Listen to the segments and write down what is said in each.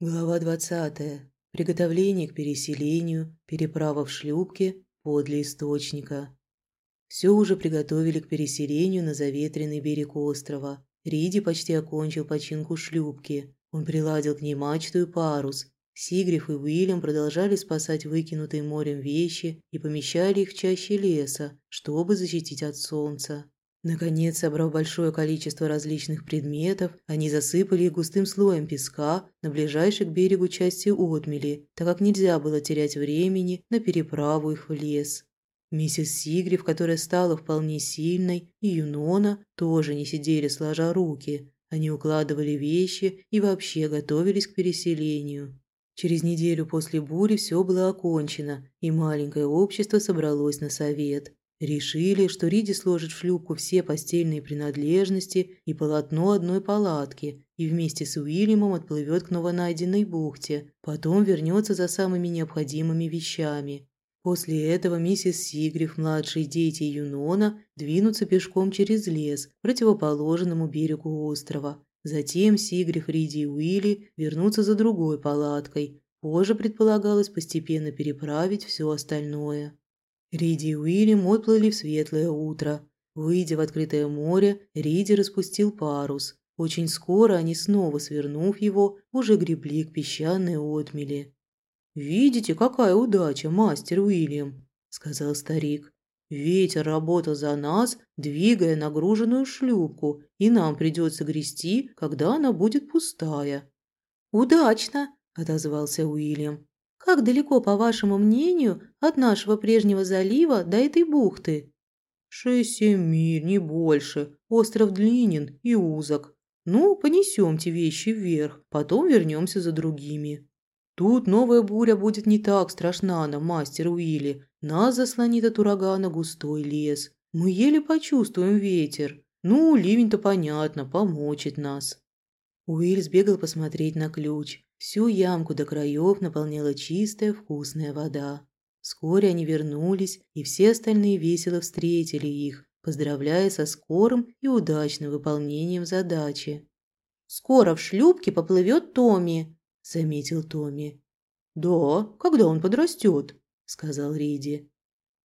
Глава 20. Приготовление к переселению, переправа в шлюпке подле источника. Все уже приготовили к переселению на заветренный берег острова. Риди почти окончил починку шлюпки. Он приладил к ней мачту и парус. Сигриф и Уильям продолжали спасать выкинутые морем вещи и помещали их в чаще леса, чтобы защитить от солнца. Наконец, собрав большое количество различных предметов, они засыпали их густым слоем песка на ближайшей к берегу части отмели, так как нельзя было терять времени на переправу их в лес. Миссис Сигриф, которая стала вполне сильной, и Юнона тоже не сидели сложа руки. Они укладывали вещи и вообще готовились к переселению. Через неделю после бури все было окончено, и маленькое общество собралось на совет. Решили, что Риди сложит в шлюпку все постельные принадлежности и полотно одной палатки и вместе с Уильямом отплывет к новонайденной бухте, потом вернется за самыми необходимыми вещами. После этого миссис Сигриф, младшие дети Юнона двинутся пешком через лес к противоположному берегу острова. Затем Сигриф, Риди и Уилли вернутся за другой палаткой. Позже предполагалось постепенно переправить все остальное. Риди и Уильям отплыли в светлое утро. Выйдя в открытое море, Риди распустил парус. Очень скоро они, снова свернув его, уже гребли к песчаной отмели. «Видите, какая удача, мастер Уильям!» – сказал старик. «Ветер работал за нас, двигая нагруженную шлюпку, и нам придется грести, когда она будет пустая». «Удачно!» – отозвался Уильям. Как далеко, по вашему мнению, от нашего прежнего залива до этой бухты? Шесть-семь миль, не больше. Остров длинен и узок. Ну, понесемте вещи вверх, потом вернемся за другими. Тут новая буря будет не так страшна нам, мастер Уилли. Нас заслонит от урагана густой лес. Мы еле почувствуем ветер. Ну, ливень-то понятно, помочит нас. Уилл сбегал посмотреть на ключ. Всю ямку до краев наполняла чистая вкусная вода. Вскоре они вернулись, и все остальные весело встретили их, поздравляя со скорым и удачным выполнением задачи. «Скоро в шлюпке поплывет Томми», – заметил Томми. «Да, когда он подрастет», – сказал Риди.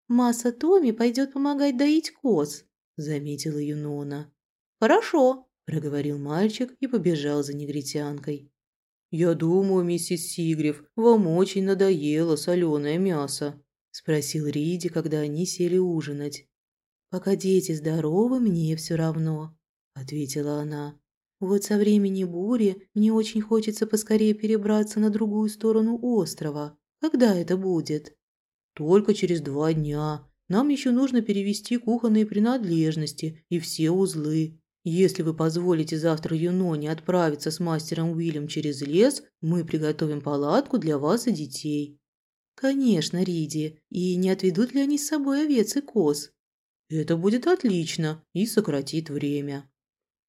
«Масса Томми пойдет помогать доить коз», – заметила Юнона. «Хорошо», – проговорил мальчик и побежал за негритянкой. «Я думаю, миссис Сигрев, вам очень надоело соленое мясо», – спросил Риди, когда они сели ужинать. «Пока дети здоровы, мне все равно», – ответила она. «Вот со времени бури мне очень хочется поскорее перебраться на другую сторону острова. Когда это будет?» «Только через два дня. Нам еще нужно перевести кухонные принадлежности и все узлы. Если вы позволите завтра Юноне отправиться с мастером Уильям через лес, мы приготовим палатку для вас и детей». «Конечно, Риди. И не отведут ли они с собой овец и коз?» «Это будет отлично и сократит время».